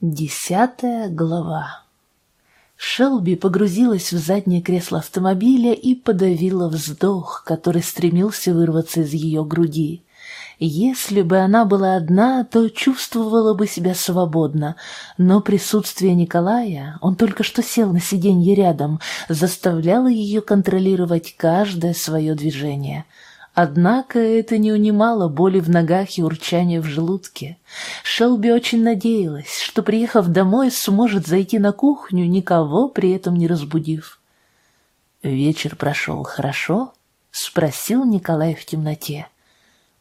Десятая глава Шелби погрузилась в заднее кресло автомобиля и подавила вздох, который стремился вырваться из ее груди. Если бы она была одна, то чувствовала бы себя свободно, но присутствие Николая, он только что сел на сиденье рядом, заставляло ее контролировать каждое свое движение — Однако это не унимало боли в ногах и урчания в желудке. Шелби очень надеялась, что, приехав домой, сможет зайти на кухню, никого при этом не разбудив. «Вечер прошел хорошо?» — спросил Николай в темноте.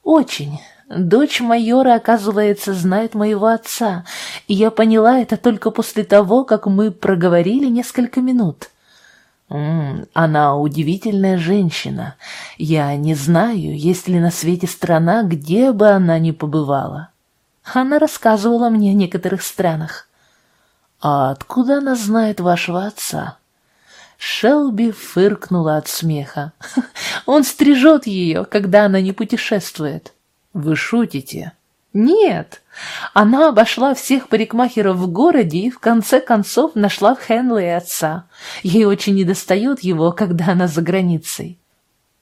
«Очень. Дочь майора, оказывается, знает моего отца, и я поняла это только после того, как мы проговорили несколько минут». Она удивительная женщина. Я не знаю, есть ли на свете страна, где бы она ни побывала. Она рассказывала мне о некоторых странах. А откуда она знает вашего отца? Шелби фыркнула от смеха. Он стрижет ее, когда она не путешествует. Вы шутите? Нет, она обошла всех парикмахеров в городе и в конце концов нашла в Хенле отца. Ей очень недостает его, когда она за границей.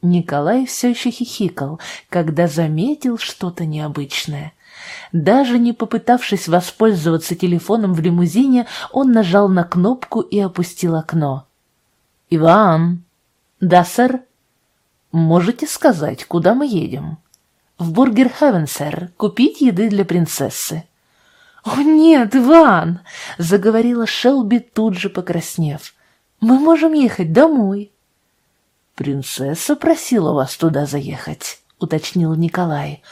Николай все еще хихикал, когда заметил что-то необычное. Даже не попытавшись воспользоваться телефоном в лимузине, он нажал на кнопку и опустил окно. «Иван!» «Да, сэр?» «Можете сказать, куда мы едем?» В Бургер Хевен, сэр, купить еды для принцессы». «О, нет, Иван!» — заговорила Шелби, тут же покраснев. «Мы можем ехать домой». «Принцесса просила вас туда заехать», — уточнил Николай.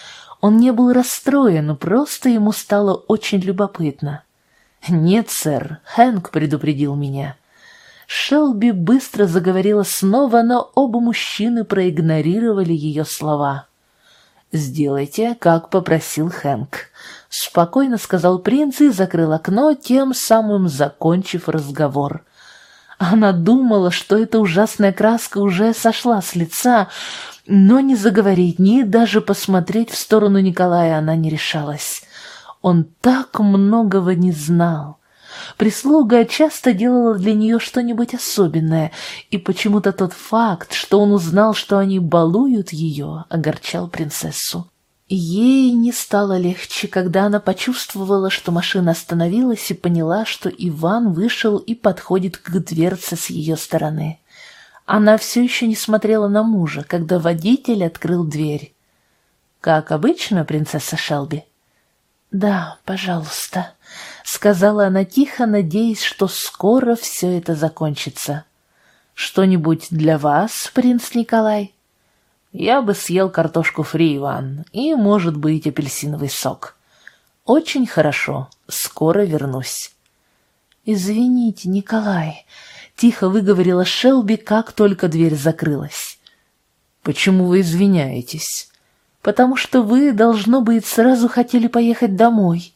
Он не был расстроен, просто ему стало очень любопытно. «Нет, сэр, Хэнк предупредил меня». Шелби быстро заговорила снова, но оба мужчины проигнорировали ее слова. «Сделайте, как попросил Хэнк», — спокойно сказал принц и закрыл окно, тем самым закончив разговор. Она думала, что эта ужасная краска уже сошла с лица, но не заговорить, ни даже посмотреть в сторону Николая она не решалась. Он так многого не знал. Прислуга часто делала для нее что-нибудь особенное, и почему-то тот факт, что он узнал, что они балуют ее, огорчал принцессу. Ей не стало легче, когда она почувствовала, что машина остановилась и поняла, что Иван вышел и подходит к дверце с ее стороны. Она все еще не смотрела на мужа, когда водитель открыл дверь. «Как обычно, принцесса Шелби?» «Да, пожалуйста», — сказала она тихо, надеясь, что скоро все это закончится. «Что-нибудь для вас, принц Николай?» «Я бы съел картошку фри, Иван, и, может быть, апельсиновый сок». «Очень хорошо, скоро вернусь». «Извините, Николай», — тихо выговорила Шелби, как только дверь закрылась. «Почему вы извиняетесь?» «Потому что вы, должно быть, сразу хотели поехать домой».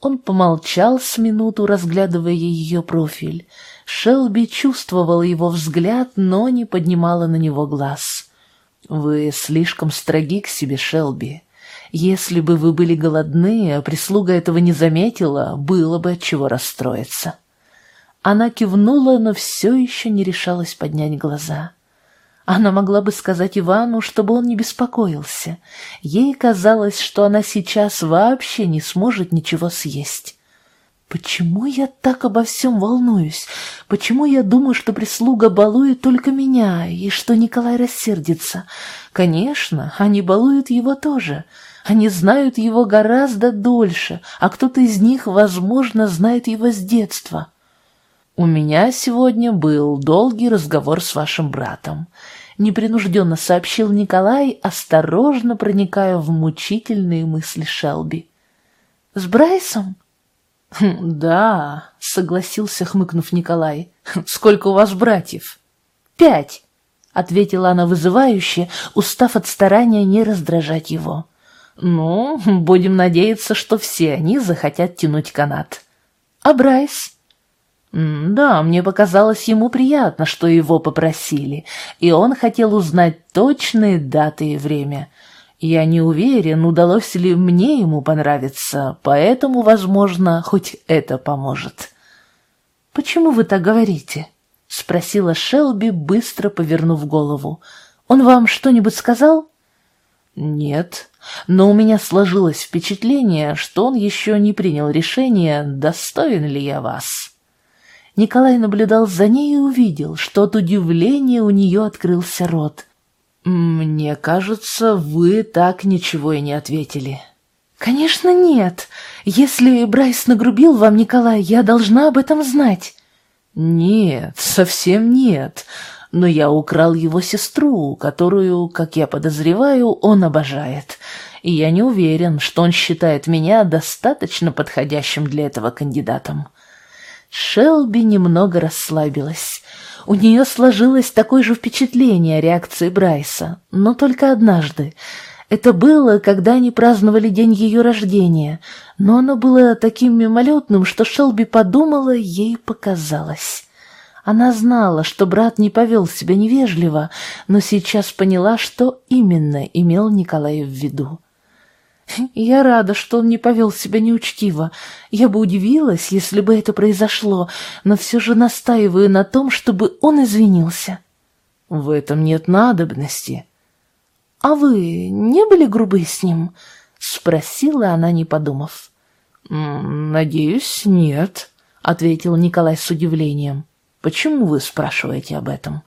Он помолчал с минуту, разглядывая ее профиль. Шелби чувствовал его взгляд, но не поднимала на него глаз. «Вы слишком строги к себе, Шелби. Если бы вы были голодны, а прислуга этого не заметила, было бы от чего расстроиться». Она кивнула, но все еще не решалась поднять глаза. Она могла бы сказать Ивану, чтобы он не беспокоился. Ей казалось, что она сейчас вообще не сможет ничего съесть. Почему я так обо всем волнуюсь? Почему я думаю, что прислуга балует только меня, и что Николай рассердится? Конечно, они балуют его тоже. Они знают его гораздо дольше, а кто-то из них, возможно, знает его с детства. У меня сегодня был долгий разговор с вашим братом непринужденно сообщил Николай, осторожно проникая в мучительные мысли Шелби. «С Брайсом?» «Хм, «Да», — согласился, хмыкнув Николай. «Сколько у вас братьев?» «Пять», — ответила она вызывающе, устав от старания не раздражать его. «Ну, будем надеяться, что все они захотят тянуть канат». «А Брайс?» Да, мне показалось ему приятно, что его попросили, и он хотел узнать точные даты и время. Я не уверен, удалось ли мне ему понравиться, поэтому, возможно, хоть это поможет. «Почему вы так говорите?» — спросила Шелби, быстро повернув голову. «Он вам что-нибудь сказал?» «Нет, но у меня сложилось впечатление, что он еще не принял решение, достоин ли я вас». Николай наблюдал за ней и увидел, что от удивления у нее открылся рот. «Мне кажется, вы так ничего и не ответили». «Конечно нет. Если Брайс нагрубил вам, Николай, я должна об этом знать». «Нет, совсем нет. Но я украл его сестру, которую, как я подозреваю, он обожает. И я не уверен, что он считает меня достаточно подходящим для этого кандидатом». Шелби немного расслабилась. У нее сложилось такое же впечатление о реакции Брайса, но только однажды. Это было, когда они праздновали день ее рождения, но оно было таким мимолетным, что Шелби подумала, ей показалось. Она знала, что брат не повел себя невежливо, но сейчас поняла, что именно имел Николай в виду. Я рада, что он не повел себя неучтиво. Я бы удивилась, если бы это произошло, но все же настаиваю на том, чтобы он извинился. В этом нет надобности. А вы не были грубы с ним? Спросила она, не подумав. Надеюсь, нет, ответил Николай с удивлением. Почему вы спрашиваете об этом?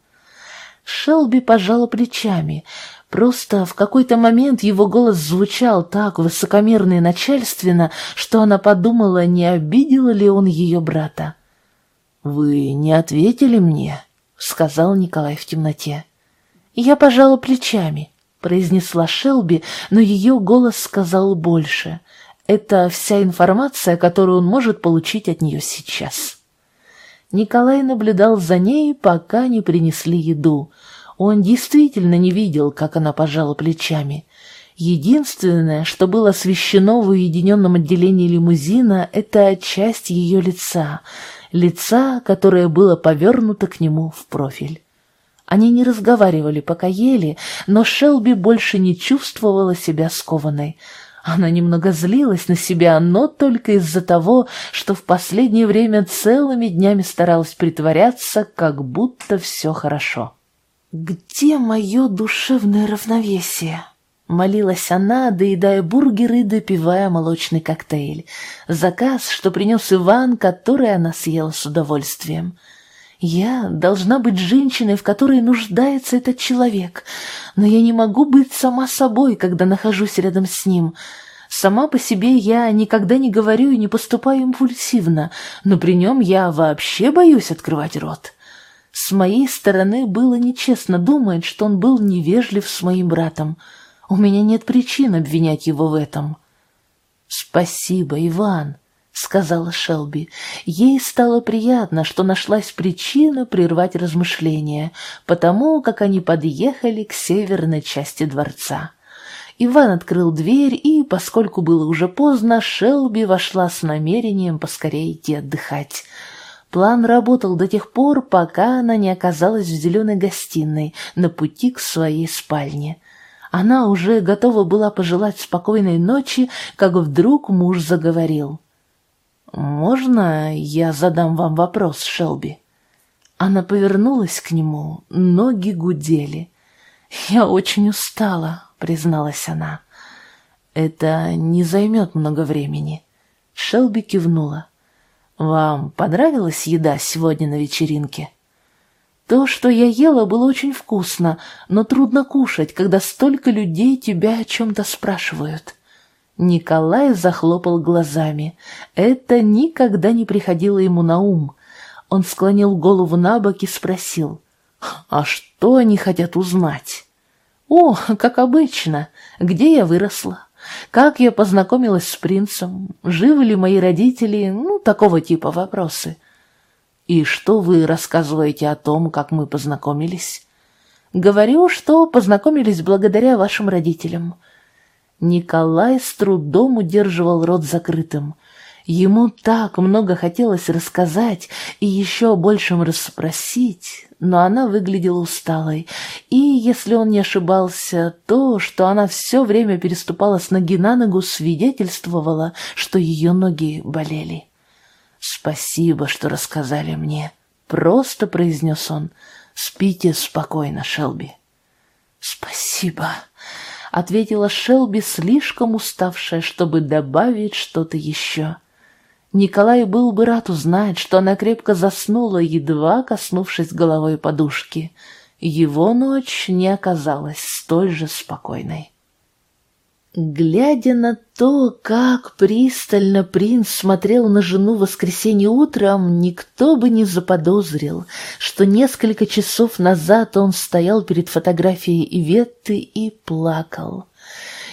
Шелби пожала плечами. Просто в какой-то момент его голос звучал так высокомерно и начальственно, что она подумала, не обидел ли он ее брата. «Вы не ответили мне?» — сказал Николай в темноте. «Я пожала плечами», — произнесла Шелби, но ее голос сказал больше. «Это вся информация, которую он может получить от нее сейчас». Николай наблюдал за ней, пока не принесли еду — он действительно не видел, как она пожала плечами. Единственное, что было освещено в уединенном отделении лимузина, это часть ее лица, лица, которое было повернуто к нему в профиль. Они не разговаривали, пока ели, но Шелби больше не чувствовала себя скованной. Она немного злилась на себя, но только из-за того, что в последнее время целыми днями старалась притворяться, как будто все хорошо. «Где мое душевное равновесие?» Молилась она, доедая бургеры допивая молочный коктейль. Заказ, что принес Иван, который она съела с удовольствием. Я должна быть женщиной, в которой нуждается этот человек, но я не могу быть сама собой, когда нахожусь рядом с ним. Сама по себе я никогда не говорю и не поступаю импульсивно, но при нем я вообще боюсь открывать рот. С моей стороны было нечестно думать, что он был невежлив с моим братом. У меня нет причин обвинять его в этом. «Спасибо, Иван», — сказала Шелби. Ей стало приятно, что нашлась причина прервать размышления, потому как они подъехали к северной части дворца. Иван открыл дверь, и, поскольку было уже поздно, Шелби вошла с намерением поскорее идти отдыхать. План работал до тех пор, пока она не оказалась в зеленой гостиной на пути к своей спальне. Она уже готова была пожелать спокойной ночи, как вдруг муж заговорил. «Можно я задам вам вопрос, Шелби?» Она повернулась к нему, ноги гудели. «Я очень устала», — призналась она. «Это не займет много времени». Шелби кивнула. «Вам понравилась еда сегодня на вечеринке?» «То, что я ела, было очень вкусно, но трудно кушать, когда столько людей тебя о чем-то спрашивают». Николай захлопал глазами. Это никогда не приходило ему на ум. Он склонил голову на бок и спросил, «А что они хотят узнать?» «О, как обычно, где я выросла?» Как я познакомилась с принцем? Живы ли мои родители? Ну, такого типа вопросы. И что вы рассказываете о том, как мы познакомились? Говорю, что познакомились благодаря вашим родителям. Николай с трудом удерживал рот закрытым. Ему так много хотелось рассказать и еще большим расспросить, но она выглядела усталой, и, если он не ошибался, то, что она все время переступала с ноги на ногу, свидетельствовало, что ее ноги болели. «Спасибо, что рассказали мне», — просто произнес он. «Спите спокойно, Шелби». «Спасибо», — ответила Шелби, слишком уставшая, чтобы добавить что-то еще. Николай был бы рад узнать, что она крепко заснула, едва коснувшись головой подушки. Его ночь не оказалась столь же спокойной. Глядя на то, как пристально принц смотрел на жену в воскресенье утром, никто бы не заподозрил, что несколько часов назад он стоял перед фотографией Иветты и плакал.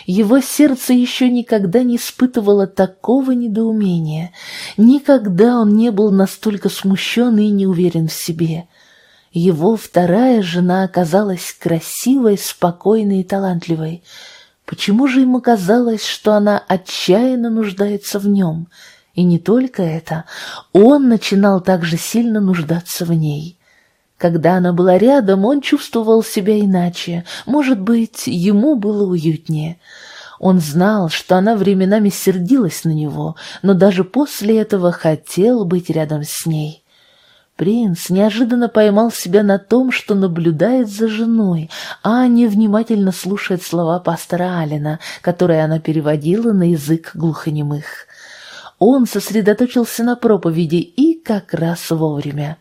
Его сердце еще никогда не испытывало такого недоумения. Никогда он не был настолько смущен и не уверен в себе. Его вторая жена оказалась красивой, спокойной и талантливой. Почему же ему казалось, что она отчаянно нуждается в нем? И не только это, он начинал также сильно нуждаться в ней. Когда она была рядом, он чувствовал себя иначе, может быть, ему было уютнее. Он знал, что она временами сердилась на него, но даже после этого хотел быть рядом с ней. Принц неожиданно поймал себя на том, что наблюдает за женой, а не внимательно слушает слова пастора Алина, которые она переводила на язык глухонемых. Он сосредоточился на проповеди и как раз вовремя.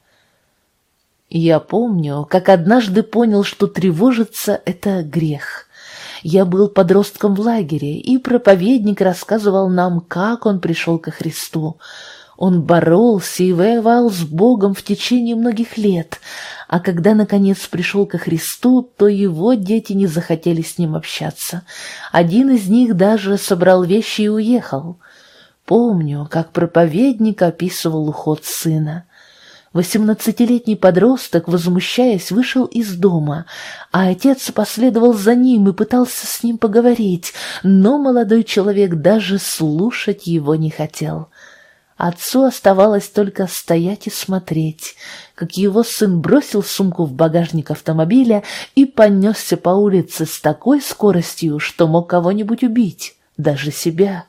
Я помню, как однажды понял, что тревожиться — это грех. Я был подростком в лагере, и проповедник рассказывал нам, как он пришел ко Христу. Он боролся и воевал с Богом в течение многих лет, а когда, наконец, пришел ко Христу, то его дети не захотели с ним общаться. Один из них даже собрал вещи и уехал. Помню, как проповедник описывал уход сына. Восемнадцатилетний подросток, возмущаясь, вышел из дома, а отец последовал за ним и пытался с ним поговорить, но молодой человек даже слушать его не хотел. Отцу оставалось только стоять и смотреть, как его сын бросил сумку в багажник автомобиля и понесся по улице с такой скоростью, что мог кого-нибудь убить, даже себя.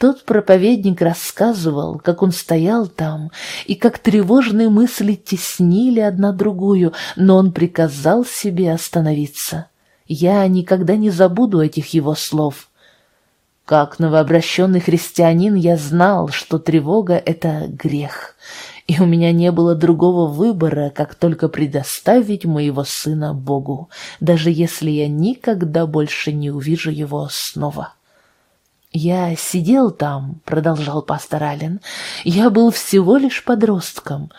Тот проповедник рассказывал, как он стоял там, и как тревожные мысли теснили одна другую, но он приказал себе остановиться. Я никогда не забуду этих его слов. Как новообращенный христианин я знал, что тревога — это грех, и у меня не было другого выбора, как только предоставить моего сына Богу, даже если я никогда больше не увижу его снова. «Я сидел там», — продолжал пастор Аллен, — «я был всего лишь подростком,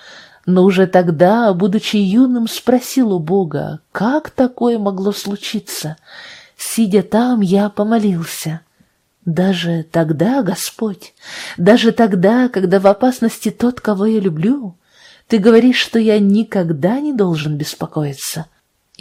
но уже тогда, будучи юным, спросил у Бога, как такое могло случиться. Сидя там, я помолился». Даже тогда, Господь, даже тогда, когда в опасности тот, кого я люблю, ты говоришь, что я никогда не должен беспокоиться.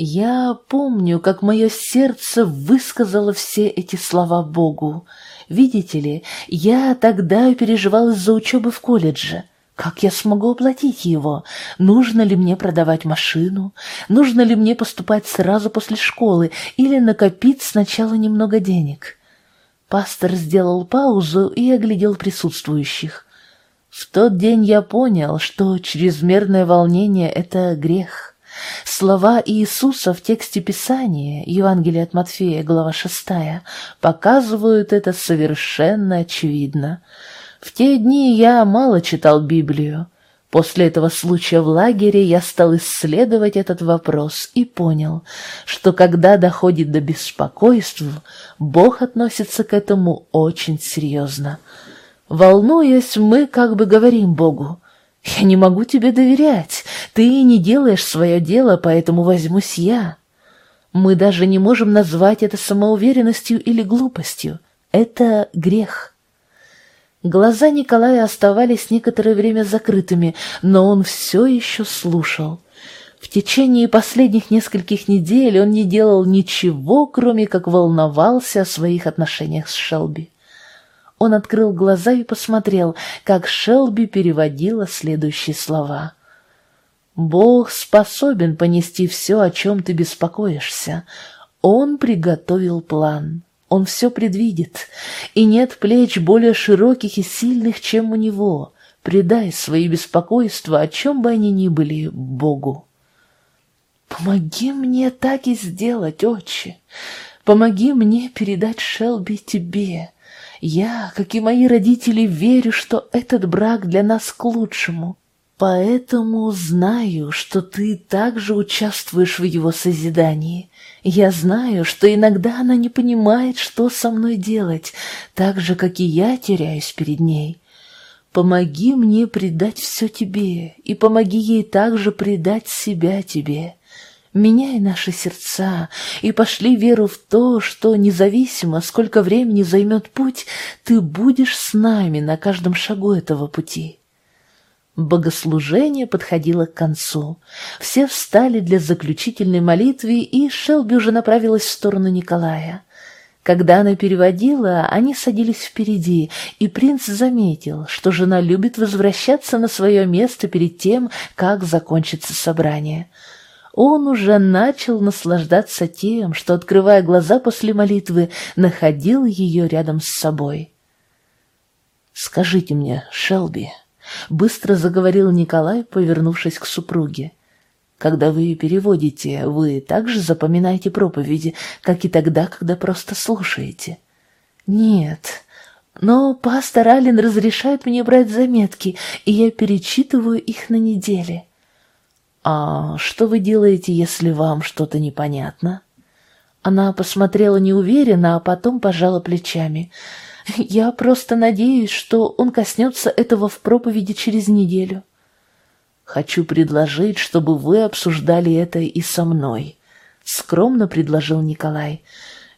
Я помню, как мое сердце высказало все эти слова Богу, Видите ли, я тогда переживал из-за учебы в колледже. Как я смогу оплатить его? Нужно ли мне продавать машину? Нужно ли мне поступать сразу после школы или накопить сначала немного денег? Пастор сделал паузу и оглядел присутствующих. В тот день я понял, что чрезмерное волнение — это грех. Слова Иисуса в тексте Писания, Евангелие от Матфея, глава 6, показывают это совершенно очевидно. В те дни я мало читал Библию. После этого случая в лагере я стал исследовать этот вопрос и понял, что когда доходит до беспокойств, Бог относится к этому очень серьезно. Волнуясь, мы как бы говорим Богу, «Я не могу тебе доверять. Ты не делаешь свое дело, поэтому возьмусь я». Мы даже не можем назвать это самоуверенностью или глупостью. Это грех. Глаза Николая оставались некоторое время закрытыми, но он все еще слушал. В течение последних нескольких недель он не делал ничего, кроме как волновался о своих отношениях с Шелби. Он открыл глаза и посмотрел, как Шелби переводила следующие слова. «Бог способен понести все, о чем ты беспокоишься. Он приготовил план. Он все предвидит, и нет плеч более широких и сильных, чем у него. Предай свои беспокойства, о чем бы они ни были, Богу. Помоги мне так и сделать, отче. Помоги мне передать Шелби тебе. Я, как и мои родители, верю, что этот брак для нас к лучшему. Поэтому знаю, что ты также участвуешь в его созидании. Я знаю, что иногда она не понимает, что со мной делать, так же, как и я теряюсь перед ней. Помоги мне предать все тебе, и помоги ей также предать себя тебе. Меняй наши сердца и пошли веру в то, что независимо, сколько времени займет путь, ты будешь с нами на каждом шагу этого пути. Богослужение подходило к концу. Все встали для заключительной молитвы, и Шелби уже направилась в сторону Николая. Когда она переводила, они садились впереди, и принц заметил, что жена любит возвращаться на свое место перед тем, как закончится собрание. Он уже начал наслаждаться тем, что, открывая глаза после молитвы, находил ее рядом с собой. «Скажите мне, Шелби», Быстро заговорил Николай, повернувшись к супруге. Когда вы переводите, вы также запоминаете проповеди, как и тогда, когда просто слушаете? Нет, но пастор Аллен разрешает мне брать заметки, и я перечитываю их на неделе. А что вы делаете, если вам что-то непонятно? Она посмотрела неуверенно, а потом пожала плечами — я просто надеюсь, что он коснется этого в проповеди через неделю. Хочу предложить, чтобы вы обсуждали это и со мной, — скромно предложил Николай.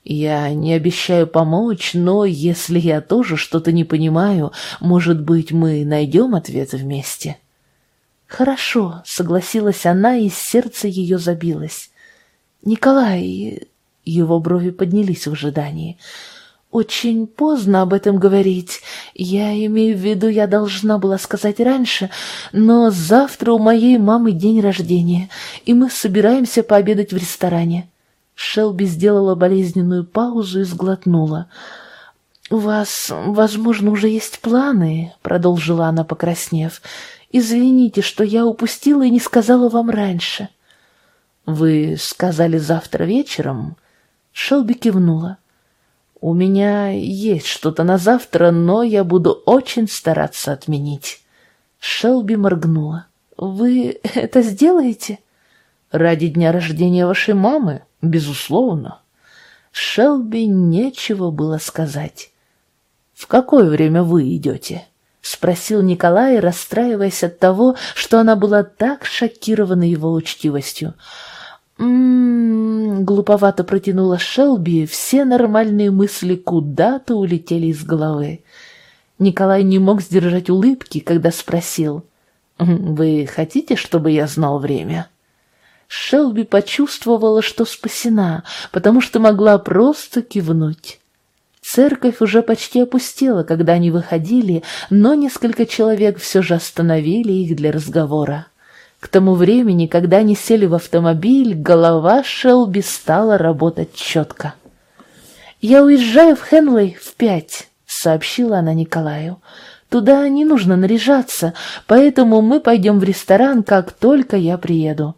Я не обещаю помочь, но если я тоже что-то не понимаю, может быть, мы найдем ответ вместе. Хорошо, — согласилась она, и сердце ее забилось. Николай... Его брови поднялись в ожидании. «Очень поздно об этом говорить. Я имею в виду, я должна была сказать раньше, но завтра у моей мамы день рождения, и мы собираемся пообедать в ресторане». Шелби сделала болезненную паузу и сглотнула. «У вас, возможно, уже есть планы», — продолжила она, покраснев. «Извините, что я упустила и не сказала вам раньше». «Вы сказали завтра вечером?» Шелби кивнула. «У меня есть что-то на завтра, но я буду очень стараться отменить». Шелби моргнула. «Вы это сделаете?» «Ради дня рождения вашей мамы, безусловно». Шелби нечего было сказать. «В какое время вы идете?» — спросил Николай, расстраиваясь от того, что она была так шокирована его учтивостью. «М-м-м», глуповато протянула Шелби, все нормальные мысли куда-то улетели из головы. Николай не мог сдержать улыбки, когда спросил, «Вы хотите, чтобы я знал время?» Шелби почувствовала, что спасена, потому что могла просто кивнуть. Церковь уже почти опустела, когда они выходили, но несколько человек все же остановили их для разговора. К тому времени, когда они сели в автомобиль, голова Шелби стала работать четко. «Я уезжаю в Хенлей в пять», — сообщила она Николаю. «Туда не нужно наряжаться, поэтому мы пойдем в ресторан, как только я приеду».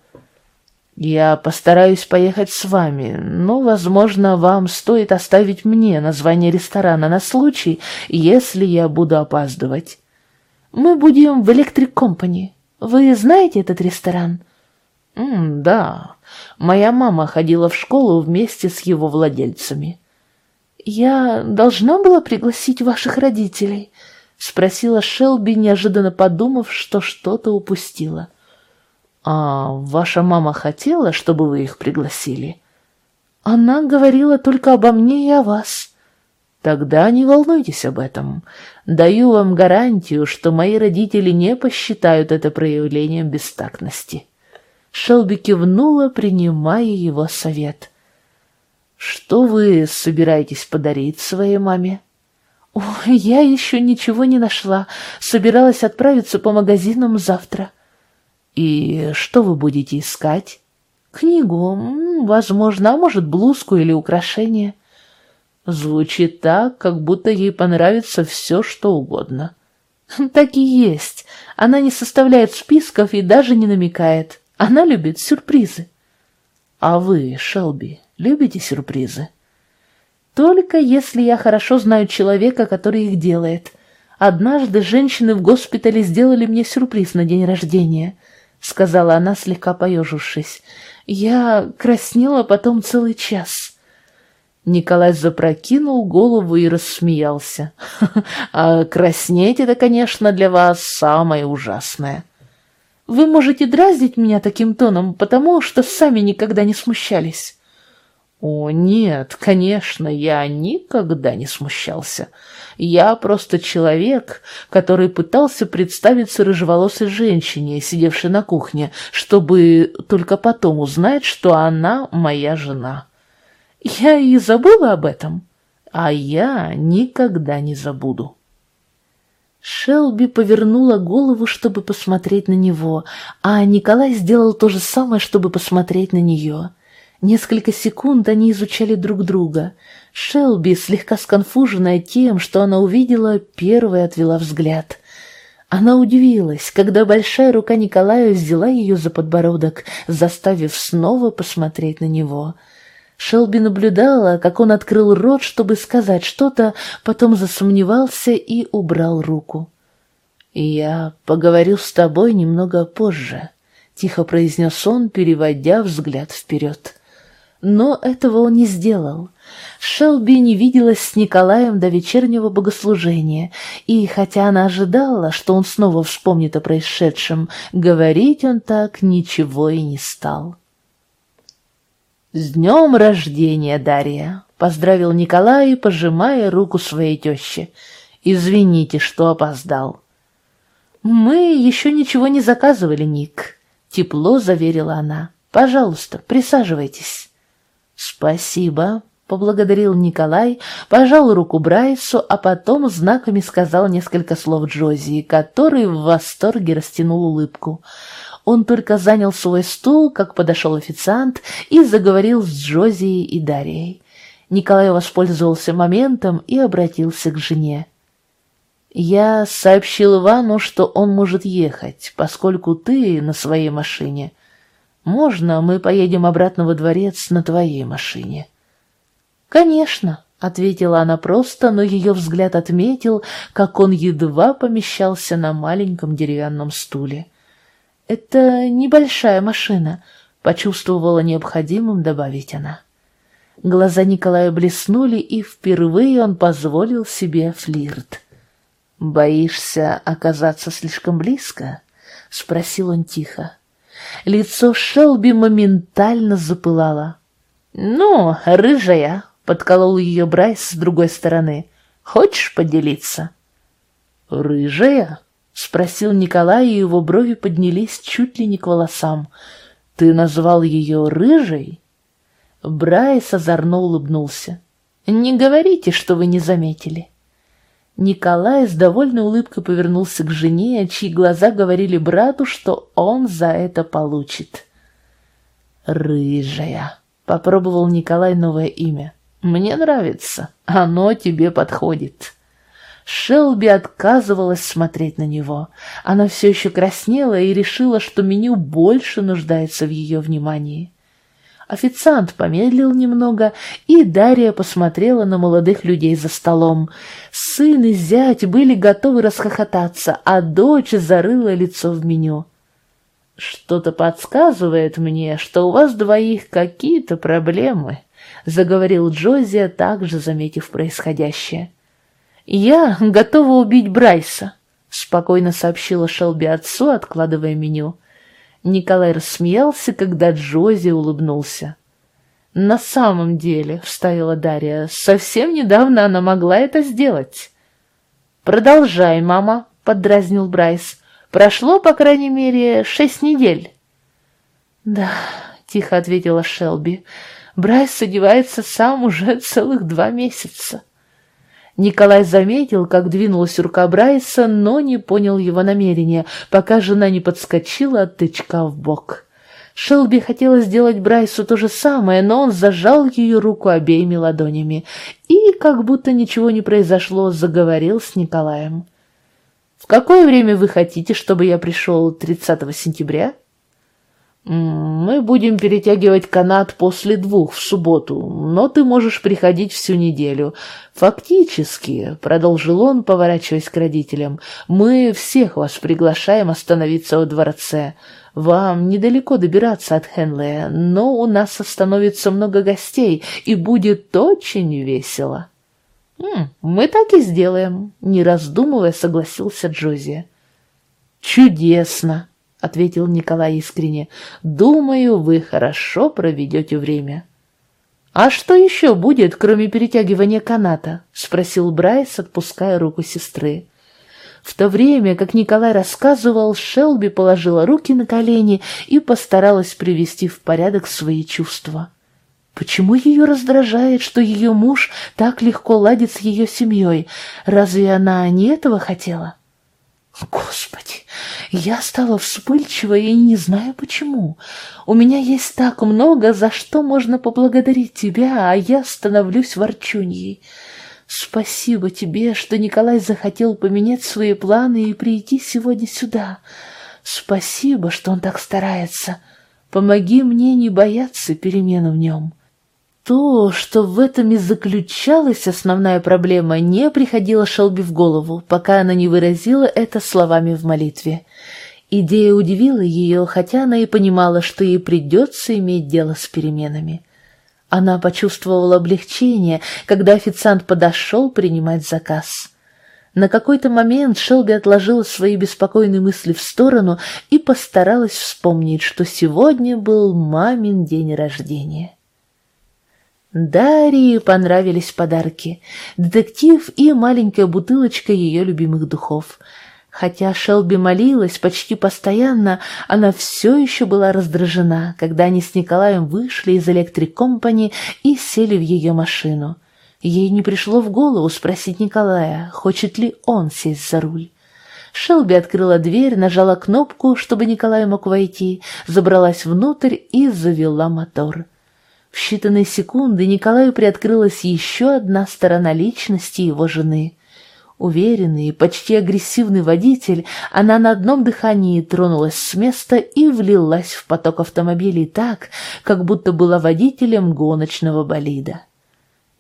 «Я постараюсь поехать с вами, но, возможно, вам стоит оставить мне название ресторана на случай, если я буду опаздывать». «Мы будем в Электрик Компани», вы знаете этот ресторан? М да. Моя мама ходила в школу вместе с его владельцами. Я должна была пригласить ваших родителей? Спросила Шелби, неожиданно подумав, что что-то упустила. А ваша мама хотела, чтобы вы их пригласили? Она говорила только обо мне и о вас. Тогда не волнуйтесь об этом. Даю вам гарантию, что мои родители не посчитают это проявлением бестактности. Шелби кивнула, принимая его совет. Что вы собираетесь подарить своей маме? «Ой, я еще ничего не нашла. Собиралась отправиться по магазинам завтра». «И что вы будете искать?» «Книгу, возможно, а может, блузку или украшение». Звучит так, как будто ей понравится все, что угодно. Так и есть. Она не составляет списков и даже не намекает. Она любит сюрпризы. А вы, Шелби, любите сюрпризы? Только если я хорошо знаю человека, который их делает. Однажды женщины в госпитале сделали мне сюрприз на день рождения, сказала она, слегка поежившись. Я краснела потом целый час. Николай запрокинул голову и рассмеялся. «А краснеть это, конечно, для вас самое ужасное». «Вы можете дразнить меня таким тоном, потому что сами никогда не смущались». «О, нет, конечно, я никогда не смущался. Я просто человек, который пытался представиться рыжеволосой женщине, сидевшей на кухне, чтобы только потом узнать, что она моя жена». Я и забыла об этом. А я никогда не забуду. Шелби повернула голову, чтобы посмотреть на него, а Николай сделал то же самое, чтобы посмотреть на нее. Несколько секунд они изучали друг друга. Шелби, слегка сконфуженная тем, что она увидела, первой отвела взгляд. Она удивилась, когда большая рука Николая взяла ее за подбородок, заставив снова посмотреть на него — Шелби наблюдала, как он открыл рот, чтобы сказать что-то, потом засомневался и убрал руку. «Я поговорю с тобой немного позже», — тихо произнес он, переводя взгляд вперед. Но этого он не сделал. Шелби не виделась с Николаем до вечернего богослужения, и хотя она ожидала, что он снова вспомнит о происшедшем, говорить он так ничего и не стал. «С днем рождения, Дарья!» — поздравил Николай, пожимая руку своей теще. «Извините, что опоздал». «Мы еще ничего не заказывали, Ник», — тепло заверила она. «Пожалуйста, присаживайтесь». «Спасибо», — поблагодарил Николай, пожал руку Брайсу, а потом знаками сказал несколько слов Джози, который в восторге растянул улыбку. Он только занял свой стул, как подошел официант и заговорил с Джози и Дарьей. Николай воспользовался моментом и обратился к жене. «Я сообщил Ивану, что он может ехать, поскольку ты на своей машине. Можно мы поедем обратно во дворец на твоей машине?» «Конечно», — ответила она просто, но ее взгляд отметил, как он едва помещался на маленьком деревянном стуле. «Это небольшая машина», — почувствовала необходимым добавить она. Глаза Николая блеснули, и впервые он позволил себе флирт. «Боишься оказаться слишком близко?» — спросил он тихо. Лицо Шелби моментально запылало. «Ну, рыжая!» — подколол ее Брайс с другой стороны. «Хочешь поделиться?» «Рыжая?» — спросил Николай, и его брови поднялись чуть ли не к волосам. «Ты назвал ее рыжей?» Брайс озорно улыбнулся. «Не говорите, что вы не заметили». Николай с довольной улыбкой повернулся к жене, чьи глаза говорили брату, что он за это получит. «Рыжая», — попробовал Николай новое имя. «Мне нравится, оно тебе подходит». Шелби отказывалась смотреть на него. Она все еще краснела и решила, что меню больше нуждается в ее внимании. Официант помедлил немного, и Дарья посмотрела на молодых людей за столом. Сын и зять были готовы расхохотаться, а дочь зарыла лицо в меню. «Что-то подсказывает мне, что у вас двоих какие-то проблемы», — заговорил Джозия, также заметив происходящее. «Я готова убить Брайса», — спокойно сообщила Шелби отцу, откладывая меню. Николай рассмеялся, когда Джози улыбнулся. «На самом деле», — вставила Дарья, — «совсем недавно она могла это сделать». «Продолжай, мама», — поддразнил Брайс. «Прошло, по крайней мере, шесть недель». «Да», — тихо ответила Шелби, — «Брайс одевается сам уже целых два месяца». Николай заметил, как двинулась рука Брайса, но не понял его намерения, пока жена не подскочила от тычка в бок. Шелби хотела сделать Брайсу то же самое, но он зажал ее руку обеими ладонями и, как будто ничего не произошло, заговорил с Николаем. «В какое время вы хотите, чтобы я пришел 30 сентября?» «Мы будем перетягивать канат после двух в субботу, но ты можешь приходить всю неделю. Фактически, — продолжил он, поворачиваясь к родителям, — мы всех вас приглашаем остановиться во дворце. Вам недалеко добираться от Хенлея, но у нас остановится много гостей, и будет очень весело». «Мы так и сделаем», — не раздумывая согласился Джози. «Чудесно!» — ответил Николай искренне. «Думаю, вы хорошо проведете время». «А что еще будет, кроме перетягивания каната?» — спросил Брайс, отпуская руку сестры. В то время, как Николай рассказывал, Шелби положила руки на колени и постаралась привести в порядок свои чувства. Почему ее раздражает, что ее муж так легко ладит с ее семьей? Разве она не этого хотела? Господи, я стала вспыльчивой и не знаю почему. У меня есть так много, за что можно поблагодарить тебя, а я становлюсь ворчуньей. Спасибо тебе, что Николай захотел поменять свои планы и прийти сегодня сюда. Спасибо, что он так старается. Помоги мне не бояться перемен в нем. То, что в этом и заключалась основная проблема, не приходило Шелби в голову, пока она не выразила это словами в молитве. Идея удивила ее, хотя она и понимала, что ей придется иметь дело с переменами. Она почувствовала облегчение, когда официант подошел принимать заказ. На какой-то момент Шелби отложила свои беспокойные мысли в сторону и постаралась вспомнить, что сегодня был мамин день рождения. Дарье понравились подарки, детектив и маленькая бутылочка ее любимых духов. Хотя Шелби молилась почти постоянно, она все еще была раздражена, когда они с Николаем вышли из электрик-компани и сели в ее машину. Ей не пришло в голову спросить Николая, хочет ли он сесть за руль. Шелби открыла дверь, нажала кнопку, чтобы Николай мог войти, забралась внутрь и завела мотор. В считанные секунды Николаю приоткрылась еще одна сторона личности его жены. Уверенный, почти агрессивный водитель, она на одном дыхании тронулась с места и влилась в поток автомобилей так, как будто была водителем гоночного болида.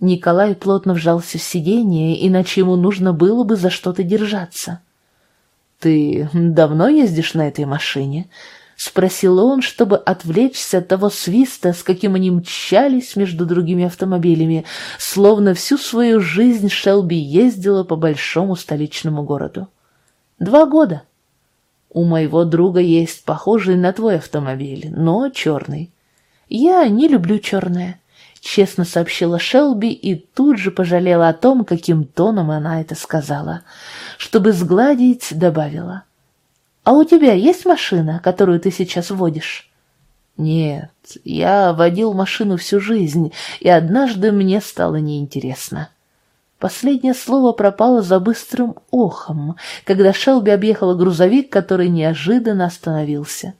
Николай плотно вжался в сиденье, иначе ему нужно было бы за что-то держаться. «Ты давно ездишь на этой машине?» — спросил он, чтобы отвлечься от того свиста, с каким они мчались между другими автомобилями, словно всю свою жизнь Шелби ездила по большому столичному городу. «Два года. У моего друга есть похожий на твой автомобиль, но черный. Я не люблю черное», — честно сообщила Шелби и тут же пожалела о том, каким тоном она это сказала. Чтобы сгладить, добавила — «А у тебя есть машина, которую ты сейчас водишь?» «Нет, я водил машину всю жизнь, и однажды мне стало неинтересно». Последнее слово пропало за быстрым охом, когда Шелби объехала грузовик, который неожиданно остановился.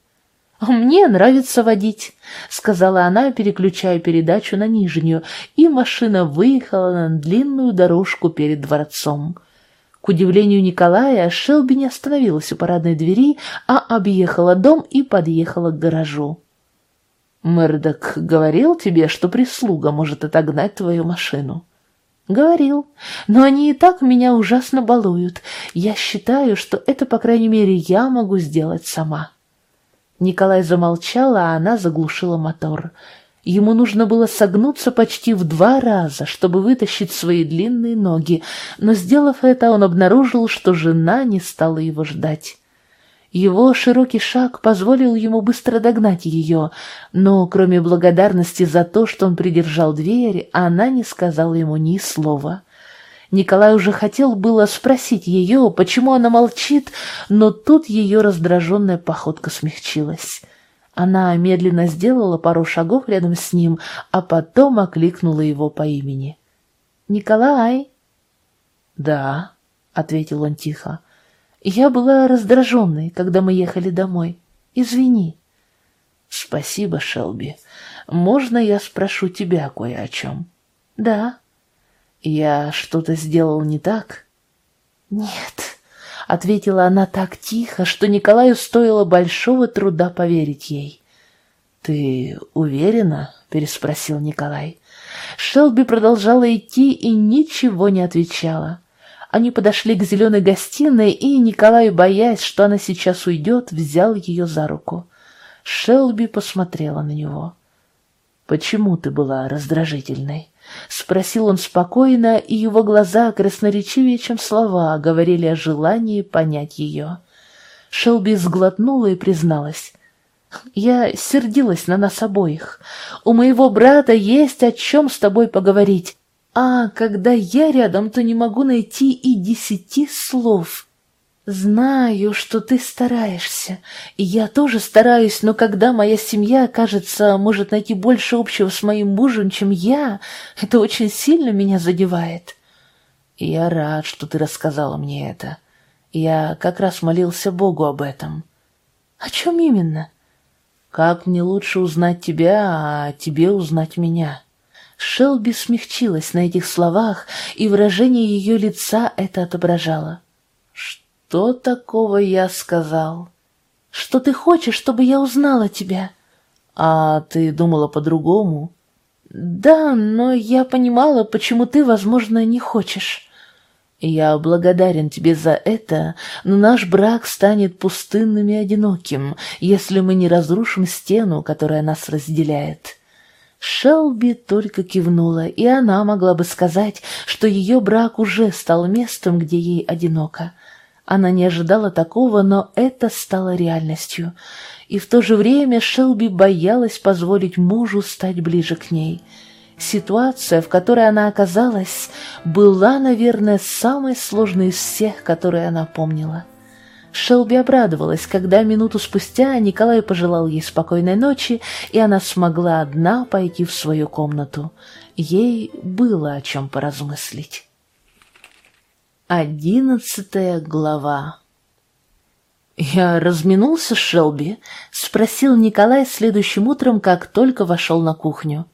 «Мне нравится водить», — сказала она, переключая передачу на нижнюю, и машина выехала на длинную дорожку перед дворцом. К удивлению Николая, Шелби не остановилась у парадной двери, а объехала дом и подъехала к гаражу. «Мэрдок говорил тебе, что прислуга может отогнать твою машину?» «Говорил, но они и так меня ужасно балуют. Я считаю, что это, по крайней мере, я могу сделать сама». Николай замолчал, а она заглушила мотор. Ему нужно было согнуться почти в два раза, чтобы вытащить свои длинные ноги, но, сделав это, он обнаружил, что жена не стала его ждать. Его широкий шаг позволил ему быстро догнать ее, но, кроме благодарности за то, что он придержал дверь, она не сказала ему ни слова. Николай уже хотел было спросить ее, почему она молчит, но тут ее раздраженная походка смягчилась. Она медленно сделала пару шагов рядом с ним, а потом окликнула его по имени. «Николай!» «Да», — ответил он тихо. «Я была раздраженной, когда мы ехали домой. Извини». «Спасибо, Шелби. Можно я спрошу тебя кое о чем?» «Да». «Я что-то сделал не так?» «Нет», — ответила она так тихо, что Николаю стоило большого труда поверить ей. «Ты уверена?» — переспросил Николай. Шелби продолжала идти и ничего не отвечала. Они подошли к зеленой гостиной, и Николай, боясь, что она сейчас уйдет, взял ее за руку. Шелби посмотрела на него. «Почему ты была раздражительной?» — спросил он спокойно, и его глаза, красноречивее, чем слова, говорили о желании понять ее. Шелби сглотнула и призналась. «Я сердилась на нас обоих. У моего брата есть о чем с тобой поговорить. А когда я рядом, то не могу найти и десяти слов». «Знаю, что ты стараешься, и я тоже стараюсь, но когда моя семья, кажется, может найти больше общего с моим мужем, чем я, это очень сильно меня задевает». «Я рад, что ты рассказала мне это. Я как раз молился Богу об этом». «О чем именно?» «Как мне лучше узнать тебя, а тебе узнать меня?» Шелби смягчилась на этих словах, и выражение ее лица это отображало. «Что такого я сказал?» «Что ты хочешь, чтобы я узнала тебя?» «А ты думала по-другому?» «Да, но я понимала, почему ты, возможно, не хочешь». «Я благодарен тебе за это, но наш брак станет пустынным и одиноким, если мы не разрушим стену, которая нас разделяет». Шелби только кивнула, и она могла бы сказать, что ее брак уже стал местом, где ей одиноко. Она не ожидала такого, но это стало реальностью. И в то же время Шелби боялась позволить мужу стать ближе к ней. Ситуация, в которой она оказалась, была, наверное, самой сложной из всех, которые она помнила. Шелби обрадовалась, когда минуту спустя Николай пожелал ей спокойной ночи, и она смогла одна пойти в свою комнату. Ей было о чем поразмыслить. Одиннадцатая глава «Я разминулся Шелби?» — спросил Николай следующим утром, как только вошел на кухню.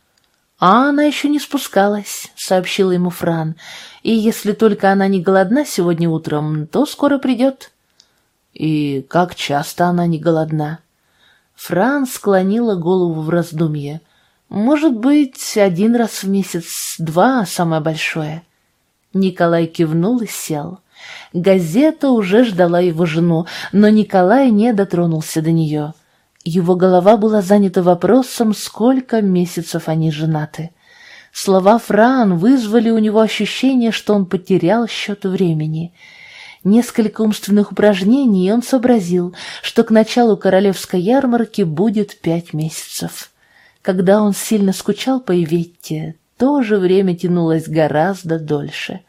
«А она еще не спускалась», — сообщил ему Фран. «И если только она не голодна сегодня утром, то скоро придет». «И как часто она не голодна?» Фран склонила голову в раздумье. «Может быть, один раз в месяц, два, самое большое». Николай кивнул и сел. Газета уже ждала его жену, но Николай не дотронулся до нее. Его голова была занята вопросом, сколько месяцев они женаты. Слова Фран вызвали у него ощущение, что он потерял счет времени. Несколько умственных упражнений, и он сообразил, что к началу королевской ярмарки будет пять месяцев. Когда он сильно скучал по Иветте, то же время тянулось гораздо дольше.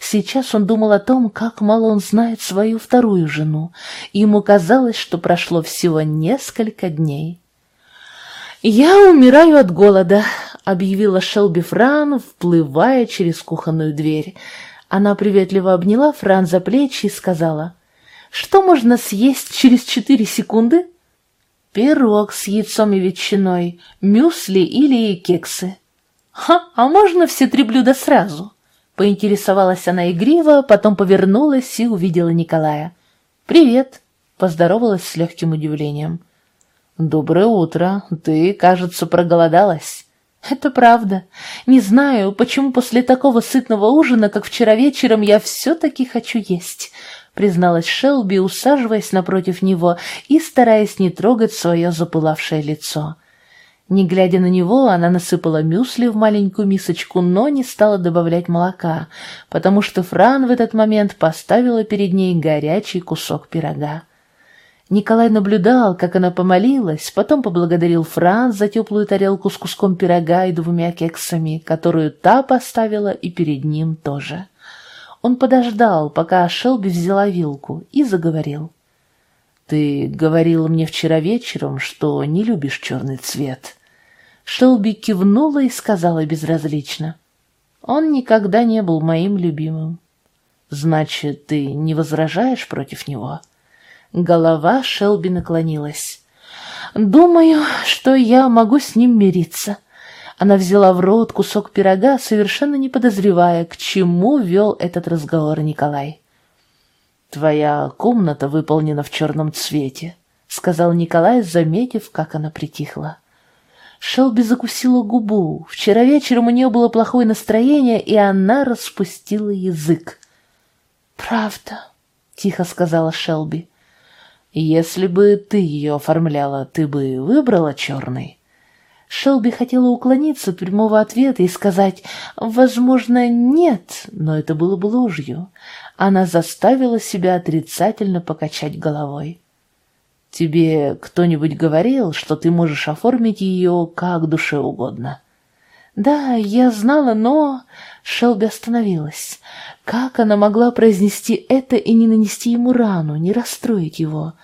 Сейчас он думал о том, как мало он знает свою вторую жену, ему казалось, что прошло всего несколько дней. «Я умираю от голода», — объявила Шелби Фран, вплывая через кухонную дверь. Она приветливо обняла Фран за плечи и сказала, «Что можно съесть через четыре секунды?» «Пирог с яйцом и ветчиной, мюсли или кексы». «Ха, а можно все три блюда сразу?» Поинтересовалась она игриво, потом повернулась и увидела Николая. «Привет!» — поздоровалась с легким удивлением. «Доброе утро. Ты, кажется, проголодалась». «Это правда. Не знаю, почему после такого сытного ужина, как вчера вечером, я все-таки хочу есть», — призналась Шелби, усаживаясь напротив него и стараясь не трогать свое запылавшее лицо. Не глядя на него, она насыпала мюсли в маленькую мисочку, но не стала добавлять молока, потому что Фран в этот момент поставила перед ней горячий кусок пирога. Николай наблюдал, как она помолилась, потом поблагодарил Фран за теплую тарелку с куском пирога и двумя кексами, которую та поставила и перед ним тоже. Он подождал, пока Шелби взяла вилку, и заговорил. «Ты говорила мне вчера вечером, что не любишь черный цвет». Шелби кивнула и сказала безразлично. «Он никогда не был моим любимым». Значит, ты не возражаешь против него? Голова Шелби наклонилась. Думаю, что я могу с ним мириться. Она взяла в рот кусок пирога, совершенно не подозревая, к чему вел этот разговор Николай. «Твоя комната выполнена в черном цвете», — сказал Николай, заметив, как она притихла. Шелби закусила губу. Вчера вечером у нее было плохое настроение, и она распустила язык. «Правда», — тихо сказала Шелби. «Если бы ты ее оформляла, ты бы выбрала черный?» Шелби хотела уклониться от прямого ответа и сказать «возможно, нет», но это было бы ложью. Она заставила себя отрицательно покачать головой. «Тебе кто-нибудь говорил, что ты можешь оформить ее как душе угодно?» «Да, я знала, но...» Шелби остановилась. Как она могла произнести это и не нанести ему рану, не расстроить его?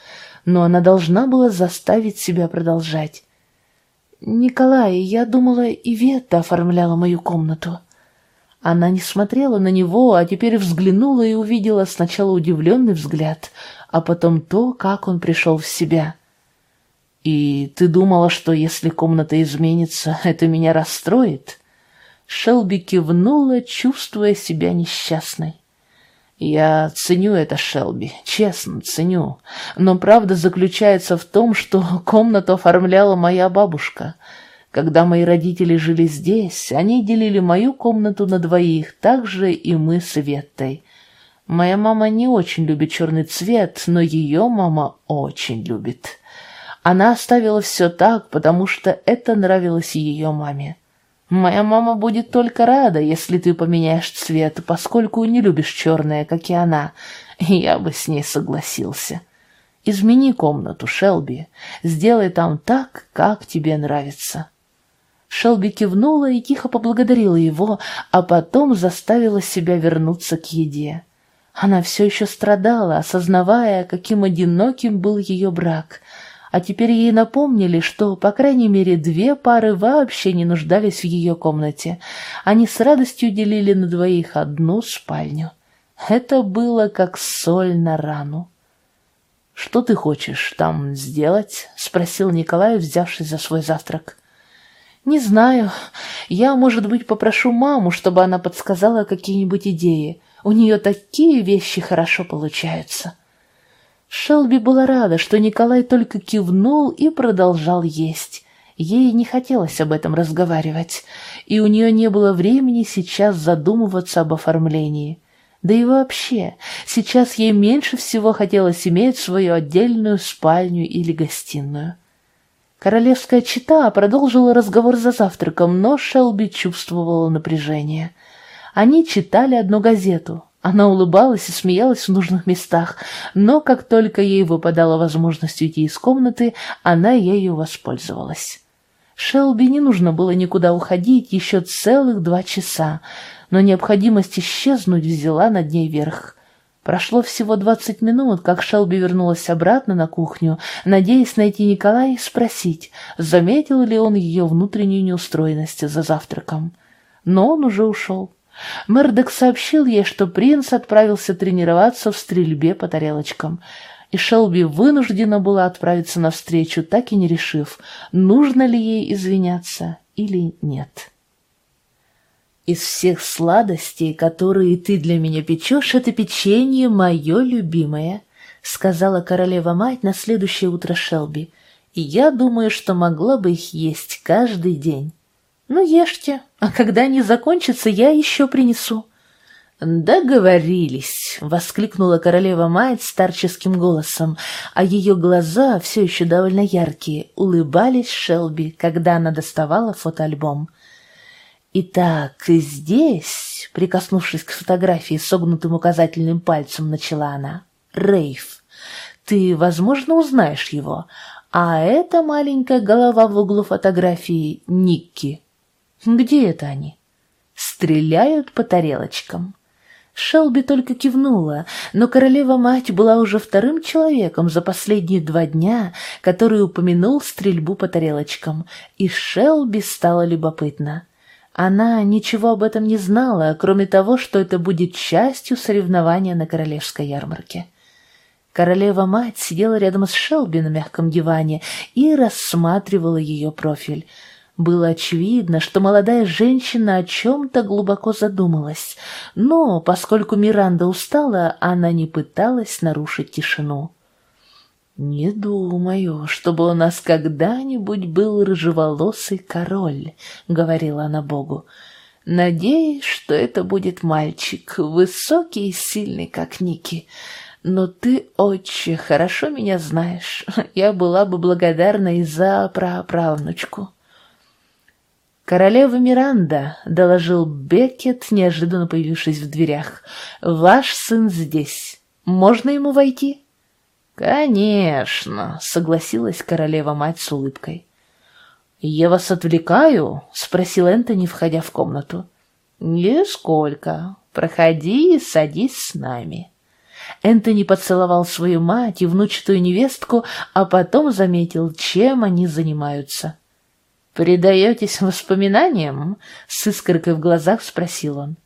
Но она должна была заставить себя продолжать. «Николай, я думала, Иветта оформляла мою комнату». Она не смотрела на него, а теперь взглянула и увидела сначала удивленный взгляд, а потом то, как он пришел в себя. «И ты думала, что если комната изменится, это меня расстроит?» Шелби кивнула, чувствуя себя несчастной. Я ценю это, Шелби, честно ценю. Но правда заключается в том, что комнату оформляла моя бабушка. Когда мои родители жили здесь, они делили мою комнату на двоих, так же и мы с Веттой. Моя мама не очень любит черный цвет, но ее мама очень любит. Она оставила все так, потому что это нравилось ее маме. Моя мама будет только рада, если ты поменяешь цвет, поскольку не любишь черное, как и она. Я бы с ней согласился. Измени комнату, Шелби. Сделай там так, как тебе нравится. Шелби кивнула и тихо поблагодарила его, а потом заставила себя вернуться к еде. Она все еще страдала, осознавая, каким одиноким был ее брак — а теперь ей напомнили, что, по крайней мере, две пары вообще не нуждались в ее комнате. Они с радостью делили на двоих одну спальню. Это было как соль на рану. «Что ты хочешь там сделать?» — спросил Николай, взявшись за свой завтрак. «Не знаю. Я, может быть, попрошу маму, чтобы она подсказала какие-нибудь идеи. У нее такие вещи хорошо получаются». Шелби была рада, что Николай только кивнул и продолжал есть. Ей не хотелось об этом разговаривать, и у нее не было времени сейчас задумываться об оформлении. Да и вообще, сейчас ей меньше всего хотелось иметь свою отдельную спальню или гостиную. Королевская чита продолжила разговор за завтраком, но Шелби чувствовала напряжение. Они читали одну газету, она улыбалась и смеялась в нужных местах, но как только ей выпадала возможность уйти из комнаты, она ею воспользовалась. Шелби не нужно было никуда уходить еще целых два часа, но необходимость исчезнуть взяла над ней верх. Прошло всего двадцать минут, как Шелби вернулась обратно на кухню, надеясь найти Николая и спросить, заметил ли он ее внутреннюю неустроенность за завтраком. Но он уже ушел. Мердок сообщил ей, что принц отправился тренироваться в стрельбе по тарелочкам, и Шелби вынуждена была отправиться навстречу, так и не решив, нужно ли ей извиняться или нет. «Из всех сладостей, которые ты для меня печешь, это печенье мое любимое», сказала королева-мать на следующее утро Шелби, «и я думаю, что могла бы их есть каждый день». «Ну, ешьте, а когда они закончатся, я еще принесу». «Договорились!» — воскликнула королева-мать старческим голосом, а ее глаза, все еще довольно яркие, улыбались Шелби, когда она доставала фотоальбом. «Итак, здесь...» — прикоснувшись к фотографии согнутым указательным пальцем, начала она. «Рейф. Ты, возможно, узнаешь его. А это маленькая голова в углу фотографии Никки». Где это они? Стреляют по тарелочкам. Шелби только кивнула, но королева-мать была уже вторым человеком за последние два дня, который упомянул стрельбу по тарелочкам, и Шелби стало любопытно. Она ничего об этом не знала, кроме того, что это будет частью соревнования на королевской ярмарке. Королева-мать сидела рядом с Шелби на мягком диване и рассматривала ее профиль. Было очевидно, что молодая женщина о чем-то глубоко задумалась, но, поскольку Миранда устала, она не пыталась нарушить тишину. «Не думаю, чтобы у нас когда-нибудь был рыжеволосый король», — говорила она Богу. «Надеюсь, что это будет мальчик, высокий и сильный, как Ники. Но ты очень хорошо меня знаешь. Я была бы благодарна и за праправнучку». «Королева Миранда», — доложил Беккет, неожиданно появившись в дверях, — «ваш сын здесь. Можно ему войти?» «Конечно», — согласилась королева-мать с улыбкой. «Я вас отвлекаю?» — спросил Энтони, входя в комнату. «Нисколько. Проходи и садись с нами». Энтони поцеловал свою мать и внучатую невестку, а потом заметил, чем они занимаются. «Предаетесь воспоминаниям?» — с искоркой в глазах спросил он.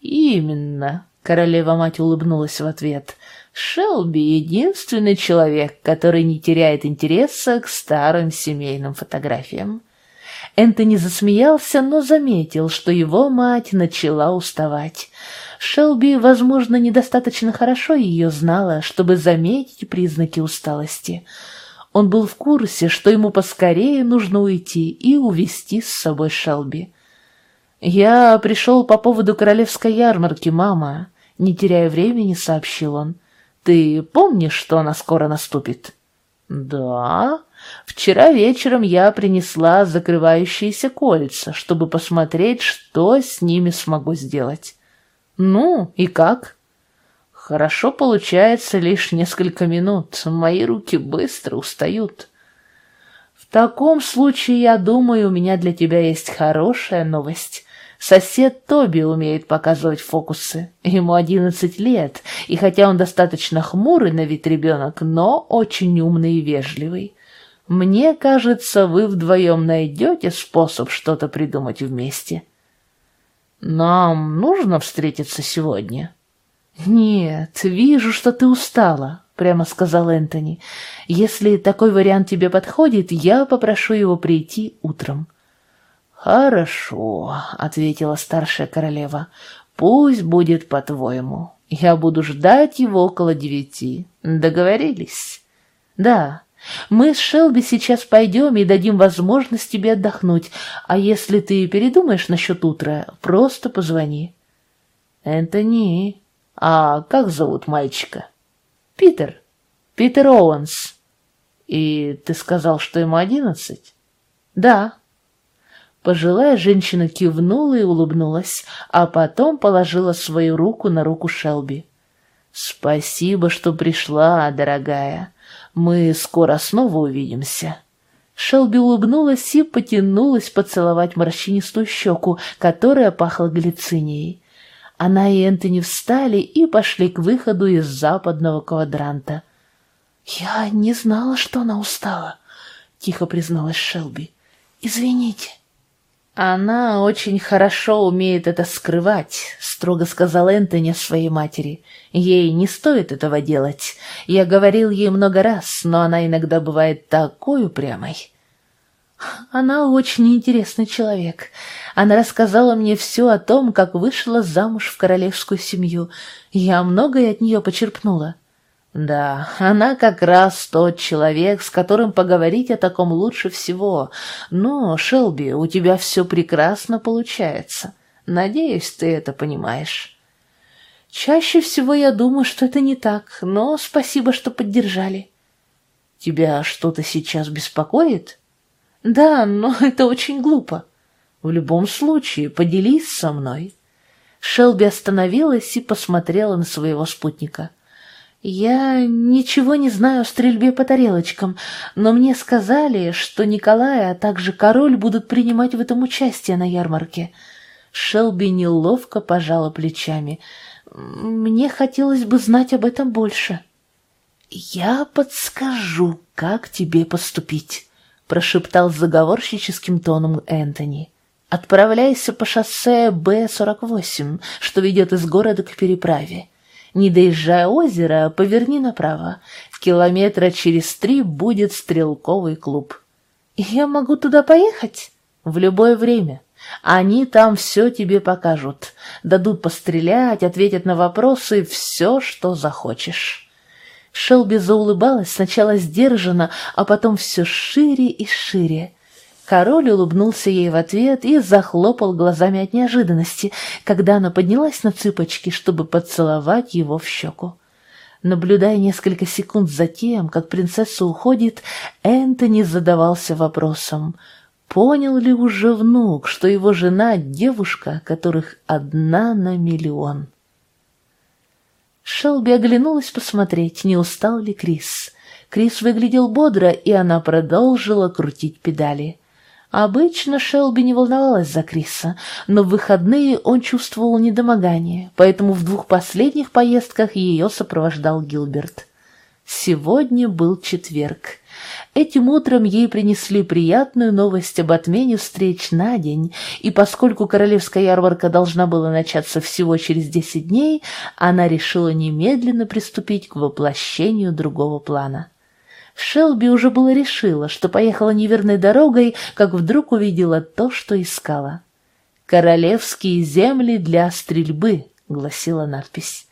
«Именно», — королева-мать улыбнулась в ответ, — Шелби — единственный человек, который не теряет интереса к старым семейным фотографиям. Энтони засмеялся, но заметил, что его мать начала уставать. Шелби, возможно, недостаточно хорошо ее знала, чтобы заметить признаки усталости. Он был в курсе, что ему поскорее нужно уйти и увести с собой Шелби. «Я пришел по поводу королевской ярмарки, мама», — не теряя времени, сообщил он. Ты помнишь, что она скоро наступит? Да. Вчера вечером я принесла закрывающиеся кольца, чтобы посмотреть, что с ними смогу сделать. Ну, и как? Хорошо получается лишь несколько минут. Мои руки быстро устают. В таком случае, я думаю, у меня для тебя есть хорошая новость. Сосед Тоби умеет показывать фокусы. Ему одиннадцать лет, и хотя он достаточно хмурый на вид ребенок, но очень умный и вежливый. Мне кажется, вы вдвоем найдете способ что-то придумать вместе. Нам нужно встретиться сегодня? Нет, вижу, что ты устала, прямо сказал Энтони. Если такой вариант тебе подходит, я попрошу его прийти утром. «Хорошо», — ответила старшая королева, — «пусть будет по-твоему. Я буду ждать его около девяти. Договорились?» «Да. Мы с Шелби сейчас пойдем и дадим возможность тебе отдохнуть, а если ты передумаешь насчет утра, просто позвони». «Энтони, а как зовут мальчика?» «Питер. Питер Оуэнс». «И ты сказал, что ему одиннадцать?» «Да». Пожилая женщина кивнула и улыбнулась, а потом положила свою руку на руку Шелби. «Спасибо, что пришла, дорогая. Мы скоро снова увидимся». Шелби улыбнулась и потянулась поцеловать морщинистую щеку, которая пахла глицинией. Она и Энтони встали и пошли к выходу из западного квадранта. «Я не знала, что она устала», — тихо призналась Шелби. «Извините». «Она очень хорошо умеет это скрывать», — строго сказал Энтони своей матери. «Ей не стоит этого делать. Я говорил ей много раз, но она иногда бывает такой упрямой». «Она очень интересный человек. Она рассказала мне все о том, как вышла замуж в королевскую семью. Я многое от нее почерпнула». Да, она как раз тот человек, с которым поговорить о таком лучше всего. Но, Шелби, у тебя все прекрасно получается. Надеюсь, ты это понимаешь. Чаще всего я думаю, что это не так, но спасибо, что поддержали. Тебя что-то сейчас беспокоит? Да, но это очень глупо. В любом случае, поделись со мной. Шелби остановилась и посмотрела на своего спутника. — «Я ничего не знаю о стрельбе по тарелочкам, но мне сказали, что Николай, а также король будут принимать в этом участие на ярмарке». Шелби неловко пожала плечами. «Мне хотелось бы знать об этом больше». «Я подскажу, как тебе поступить», — прошептал заговорщическим тоном Энтони. Отправляйся по шоссе Б-48, что ведет из города к переправе. Не доезжая озера, поверни направо. Километра через три будет стрелковый клуб. Я могу туда поехать? В любое время. Они там все тебе покажут. Дадут пострелять, ответят на вопросы, все, что захочешь. Шелби заулыбалась сначала сдержанно, а потом все шире и шире. Король улыбнулся ей в ответ и захлопал глазами от неожиданности, когда она поднялась на цыпочки, чтобы поцеловать его в щеку. Наблюдая несколько секунд за тем, как принцесса уходит, Энтони задавался вопросом, понял ли уже внук, что его жена — девушка, которых одна на миллион. Шелби оглянулась посмотреть, не устал ли Крис. Крис выглядел бодро, и она продолжила крутить педали. Обычно Шелби не волновалась за Криса, но в выходные он чувствовал недомогание, поэтому в двух последних поездках ее сопровождал Гилберт. Сегодня был четверг. Этим утром ей принесли приятную новость об отмене встреч на день, и поскольку королевская ярмарка должна была начаться всего через десять дней, она решила немедленно приступить к воплощению другого плана. Шелби уже было решила, что поехала неверной дорогой, как вдруг увидела то, что искала. «Королевские земли для стрельбы», — гласила надпись.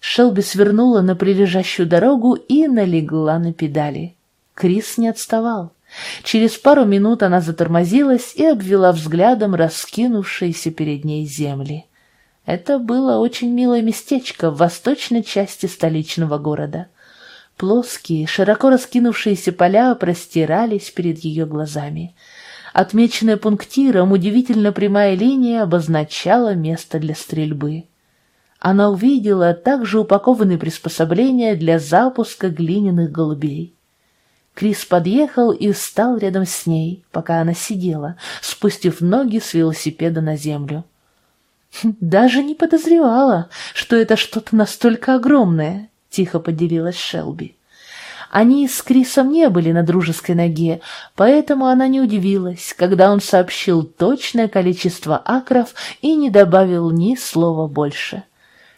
Шелби свернула на прилежащую дорогу и налегла на педали. Крис не отставал. Через пару минут она затормозилась и обвела взглядом раскинувшиеся перед ней земли. Это было очень милое местечко в восточной части столичного города — Плоские, широко раскинувшиеся поля простирались перед ее глазами. Отмеченная пунктиром удивительно прямая линия обозначала место для стрельбы. Она увидела также упакованные приспособления для запуска глиняных голубей. Крис подъехал и встал рядом с ней, пока она сидела, спустив ноги с велосипеда на землю. «Даже не подозревала, что это что-то настолько огромное», — тихо поделилась Шелби. Они с Крисом не были на дружеской ноге, поэтому она не удивилась, когда он сообщил точное количество акров и не добавил ни слова больше.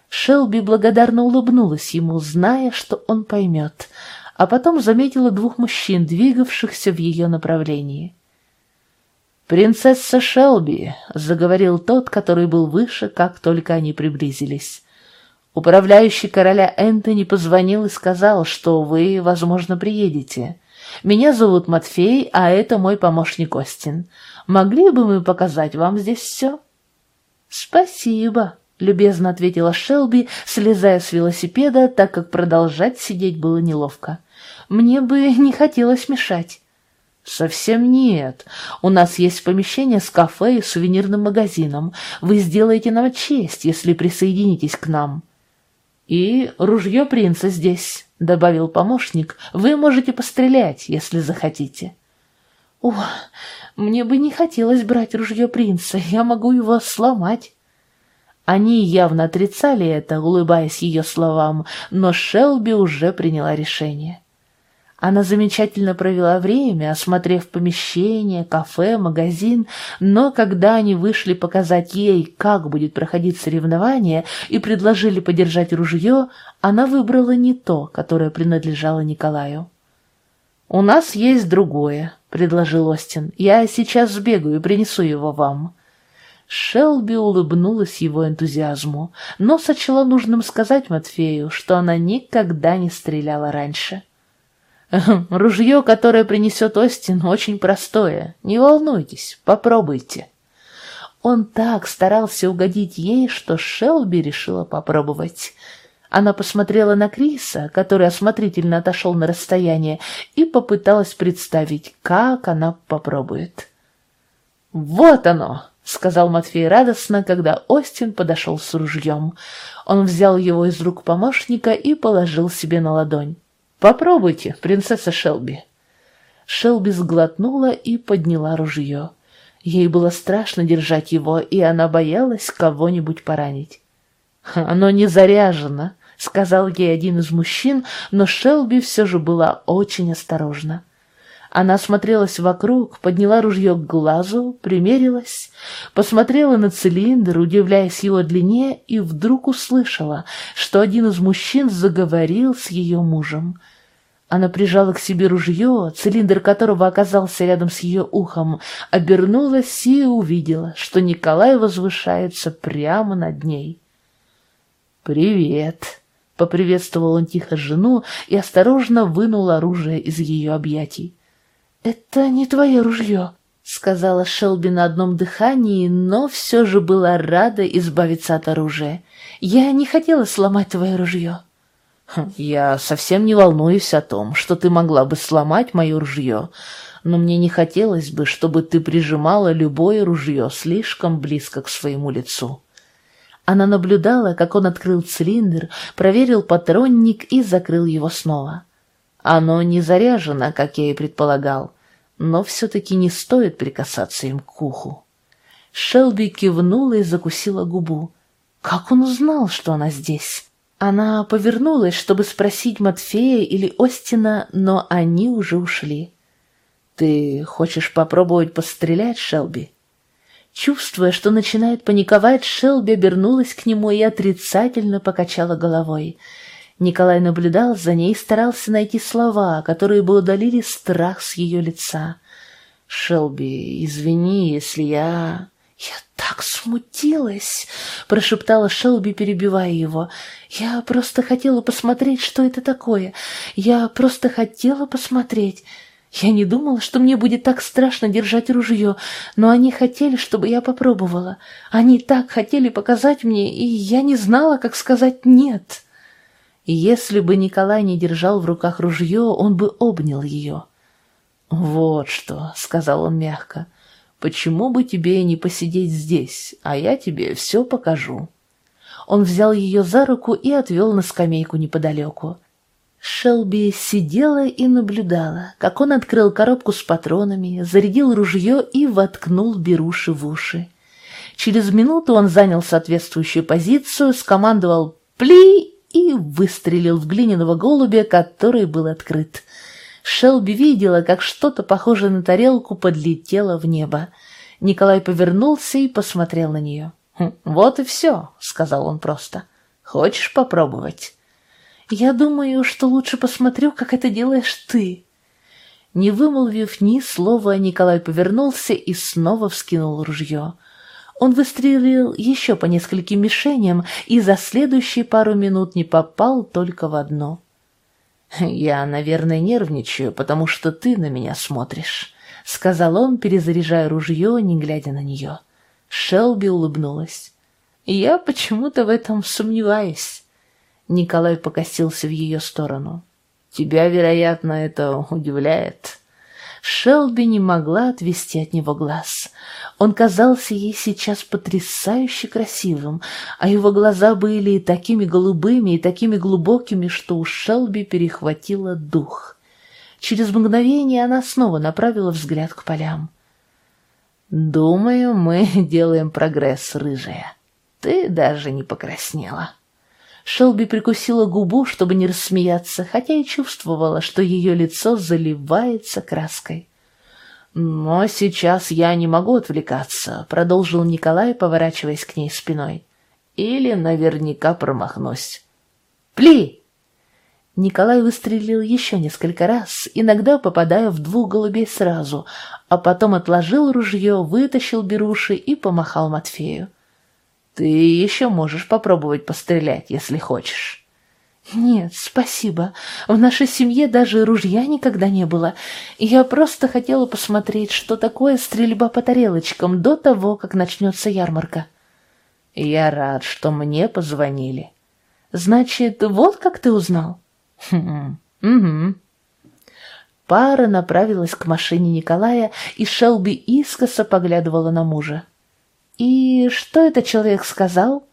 Шелби благодарно улыбнулась ему, зная, что он поймет, а потом заметила двух мужчин, двигавшихся в ее направлении. «Принцесса Шелби», — заговорил тот, который был выше, как только они приблизились. Управляющий короля Энтони позвонил и сказал, что вы, возможно, приедете. Меня зовут Матфей, а это мой помощник Остин. Могли бы мы показать вам здесь все?» «Спасибо», — любезно ответила Шелби, слезая с велосипеда, так как продолжать сидеть было неловко. «Мне бы не хотелось мешать». «Совсем нет. У нас есть помещение с кафе и сувенирным магазином. Вы сделаете нам честь, если присоединитесь к нам». «И ружье принца здесь», — добавил помощник. «Вы можете пострелять, если захотите». «О, мне бы не хотелось брать ружье принца, я могу его сломать». Они явно отрицали это, улыбаясь ее словам, но Шелби уже приняла решение. Она замечательно провела время, осмотрев помещение, кафе, магазин, но когда они вышли показать ей, как будет проходить соревнование, и предложили подержать ружье, она выбрала не то, которое принадлежало Николаю. «У нас есть другое», — предложил Остин. «Я сейчас сбегаю и принесу его вам». Шелби улыбнулась его энтузиазму, но сочла нужным сказать Матфею, что она никогда не стреляла раньше. Ружье, которое принесет Остин, очень простое. Не волнуйтесь, попробуйте. Он так старался угодить ей, что Шелби решила попробовать. Она посмотрела на Криса, который осмотрительно отошел на расстояние, и попыталась представить, как она попробует. «Вот оно!» — сказал Матфей радостно, когда Остин подошел с ружьем. Он взял его из рук помощника и положил себе на ладонь. «Попробуйте, принцесса Шелби». Шелби сглотнула и подняла ружье. Ей было страшно держать его, и она боялась кого-нибудь поранить. «Оно не заряжено», — сказал ей один из мужчин, но Шелби все же была очень осторожна. Она смотрелась вокруг, подняла ружье к глазу, примерилась, посмотрела на цилиндр, удивляясь его длине, и вдруг услышала, что один из мужчин заговорил с ее мужем. Она прижала к себе ружье, цилиндр которого оказался рядом с ее ухом, обернулась и увидела, что Николай возвышается прямо над ней. «Привет!» — поприветствовал он тихо жену и осторожно вынул оружие из ее объятий. «Это не твое ружье», — сказала Шелби на одном дыхании, но все же была рада избавиться от оружия. «Я не хотела сломать твое ружье». Хм, «Я совсем не волнуюсь о том, что ты могла бы сломать мое ружье, но мне не хотелось бы, чтобы ты прижимала любое ружье слишком близко к своему лицу». Она наблюдала, как он открыл цилиндр, проверил патронник и закрыл его снова. Оно не заряжено, как я и предполагал, но все-таки не стоит прикасаться им к уху. Шелби кивнула и закусила губу. Как он узнал, что она здесь? Она повернулась, чтобы спросить Матфея или Остина, но они уже ушли. «Ты хочешь попробовать пострелять, Шелби?» Чувствуя, что начинает паниковать, Шелби обернулась к нему и отрицательно покачала головой — Николай наблюдал за ней и старался найти слова, которые бы удалили страх с ее лица. «Шелби, извини, если я...» «Я так смутилась!» — прошептала Шелби, перебивая его. «Я просто хотела посмотреть, что это такое. Я просто хотела посмотреть. Я не думала, что мне будет так страшно держать ружье, но они хотели, чтобы я попробовала. Они так хотели показать мне, и я не знала, как сказать «нет». Если бы Николай не держал в руках ружье, он бы обнял ее. «Вот что», — сказал он мягко, — «почему бы тебе не посидеть здесь, а я тебе все покажу». Он взял ее за руку и отвел на скамейку неподалеку. Шелби сидела и наблюдала, как он открыл коробку с патронами, зарядил ружье и воткнул беруши в уши. Через минуту он занял соответствующую позицию, скомандовал «Пли!» И выстрелил в глиняного голубя, который был открыт. Шелби видела, как что-то похожее на тарелку подлетело в небо. Николай повернулся и посмотрел на нее. «Хм, «Вот и все», — сказал он просто. «Хочешь попробовать?» «Я думаю, что лучше посмотрю, как это делаешь ты». Не вымолвив ни слова, Николай повернулся и снова вскинул ружье. Он выстрелил еще по нескольким мишеням и за следующие пару минут не попал только в одно. «Я, наверное, нервничаю, потому что ты на меня смотришь», — сказал он, перезаряжая ружье, не глядя на нее. Шелби улыбнулась. «Я почему-то в этом сомневаюсь». Николай покосился в ее сторону. «Тебя, вероятно, это удивляет». Шелби не могла отвести от него глаз. Он казался ей сейчас потрясающе красивым, а его глаза были и такими голубыми, и такими глубокими, что у Шелби перехватило дух. Через мгновение она снова направила взгляд к полям. «Думаю, мы делаем прогресс, рыжая. Ты даже не покраснела». Шелби прикусила губу, чтобы не рассмеяться, хотя и чувствовала, что ее лицо заливается краской. «Но сейчас я не могу отвлекаться», — продолжил Николай, поворачиваясь к ней спиной. «Или наверняка промахнусь». «Пли!» Николай выстрелил еще несколько раз, иногда попадая в двух голубей сразу, а потом отложил ружье, вытащил беруши и помахал Матфею. Ты еще можешь попробовать пострелять, если хочешь. Нет, спасибо. В нашей семье даже ружья никогда не было. Я просто хотела посмотреть, что такое стрельба по тарелочкам до того, как начнется ярмарка. Я рад, что мне позвонили. Значит, вот как ты узнал? Хм, угу. Пара направилась к машине Николая, и Шелби искоса поглядывала на мужа. «И что этот человек сказал?»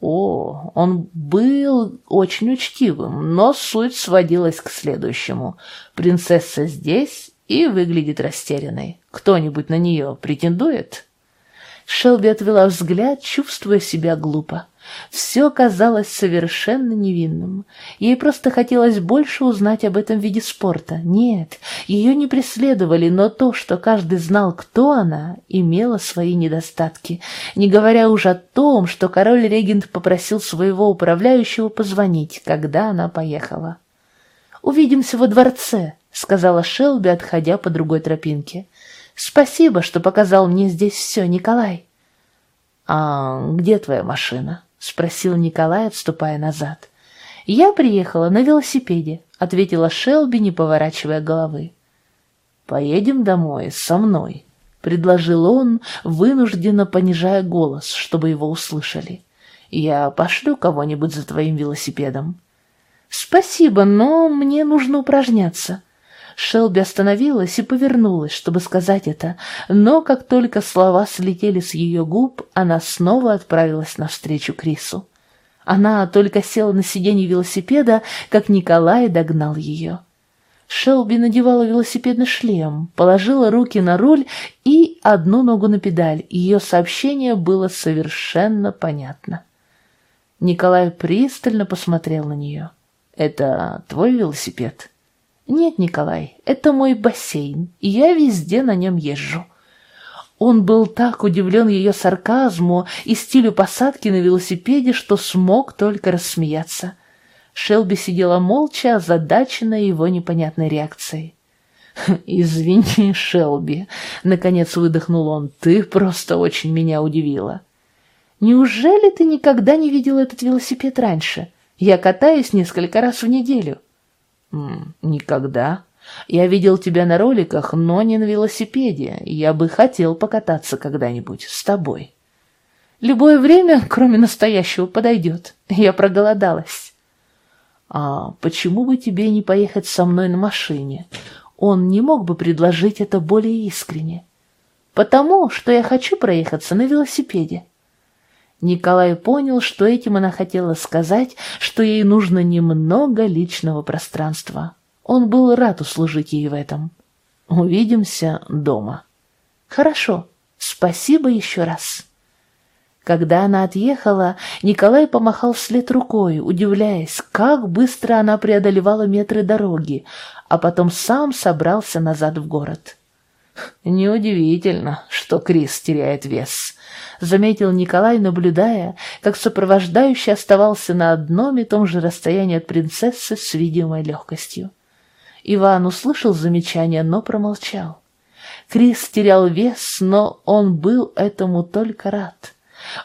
О, он был очень учтивым, но суть сводилась к следующему. Принцесса здесь и выглядит растерянной. Кто-нибудь на нее претендует? Шелби отвела взгляд, чувствуя себя глупо. Все казалось совершенно невинным. Ей просто хотелось больше узнать об этом виде спорта. Нет, Ее не преследовали, но то, что каждый знал, кто она, имело свои недостатки, не говоря уже о том, что король-регент попросил своего управляющего позвонить, когда она поехала. «Увидимся во дворце», — сказала Шелби, отходя по другой тропинке. «Спасибо, что показал мне здесь все, Николай». «А где твоя машина?» — спросил Николай, отступая назад. «Я приехала на велосипеде», — ответила Шелби, не поворачивая головы. «Поедем домой со мной», — предложил он, вынужденно понижая голос, чтобы его услышали. «Я пошлю кого-нибудь за твоим велосипедом». «Спасибо, но мне нужно упражняться». Шелби остановилась и повернулась, чтобы сказать это, но как только слова слетели с ее губ, она снова отправилась навстречу Крису. Она только села на сиденье велосипеда, как Николай догнал ее. Шелби надевала велосипедный шлем, положила руки на руль и одну ногу на педаль. Ее сообщение было совершенно понятно. Николай пристально посмотрел на нее. «Это твой велосипед?» «Нет, Николай, это мой бассейн, и я везде на нем езжу». Он был так удивлен ее сарказму и стилю посадки на велосипеде, что смог только рассмеяться. Шелби сидела молча, озадаченная его непонятной реакцией. «Извини, Шелби», — наконец выдохнул он, — «ты просто очень меня удивила». «Неужели ты никогда не видел этот велосипед раньше? Я катаюсь несколько раз в неделю». «Никогда. Я видел тебя на роликах, но не на велосипеде. Я бы хотел покататься когда-нибудь с тобой». «Любое время, кроме настоящего, подойдет. Я проголодалась». «А почему бы тебе не поехать со мной на машине? Он не мог бы предложить это более искренне?» «Потому что я хочу проехаться на велосипеде». Николай понял, что этим она хотела сказать, что ей нужно немного личного пространства. Он был рад услужить ей в этом. «Увидимся дома». «Хорошо. Спасибо еще раз». Когда она отъехала, Николай помахал вслед рукой, удивляясь, как быстро она преодолевала метры дороги, а потом сам собрался назад в город. «Неудивительно, что Крис теряет вес», — заметил Николай, наблюдая, как сопровождающий оставался на одном и том же расстоянии от принцессы с видимой легкостью. Иван услышал замечание, но промолчал. Крис терял вес, но он был этому только рад.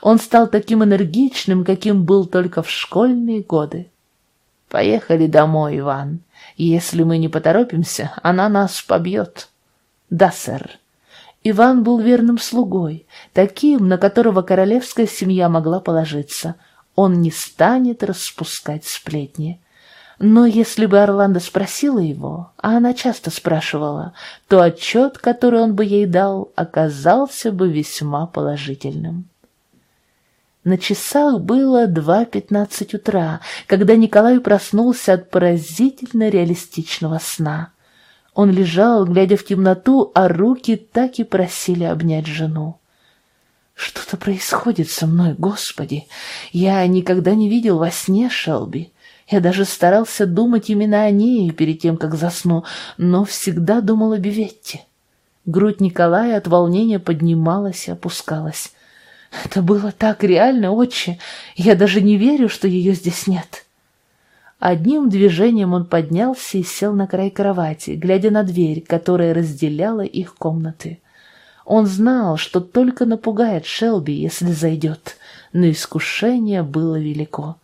Он стал таким энергичным, каким был только в школьные годы. «Поехали домой, Иван. Если мы не поторопимся, она нас побьет». «Да, сэр». Иван был верным слугой, таким, на которого королевская семья могла положиться. Он не станет распускать сплетни. Но если бы Орландо спросила его, а она часто спрашивала, то отчет, который он бы ей дал, оказался бы весьма положительным. На часах было два пятнадцать утра, когда Николай проснулся от поразительно реалистичного сна. Он лежал, глядя в темноту, а руки так и просили обнять жену. «Что-то происходит со мной, Господи! Я никогда не видел во сне Шелби. Я даже старался думать именно о ней перед тем, как засну, но всегда думал о Биветте». Грудь Николая от волнения поднималась и опускалась. «Это было так реально, отче! Я даже не верю, что ее здесь нет!» Одним движением он поднялся и сел на край кровати, глядя на дверь, которая разделяла их комнаты. Он знал, что только напугает Шелби, если зайдет, но искушение было велико.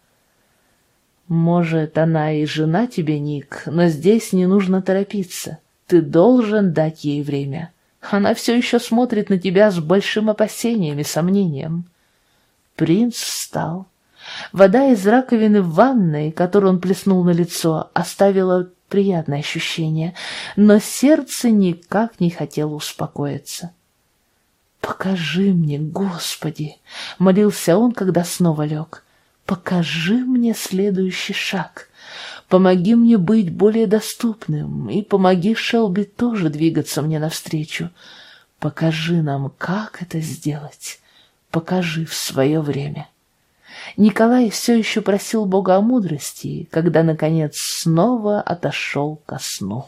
«Может, она и жена тебе, Ник, но здесь не нужно торопиться. Ты должен дать ей время. Она все еще смотрит на тебя с большим опасением и сомнением». Принц встал. Вода из раковины в ванной, которую он плеснул на лицо, оставила приятное ощущение, но сердце никак не хотело успокоиться. «Покажи мне, Господи!» — молился он, когда снова лег. «Покажи мне следующий шаг. Помоги мне быть более доступным, и помоги Шелби тоже двигаться мне навстречу. Покажи нам, как это сделать. Покажи в свое время». Николай все еще просил Бога о мудрости, когда, наконец, снова отошел ко сну.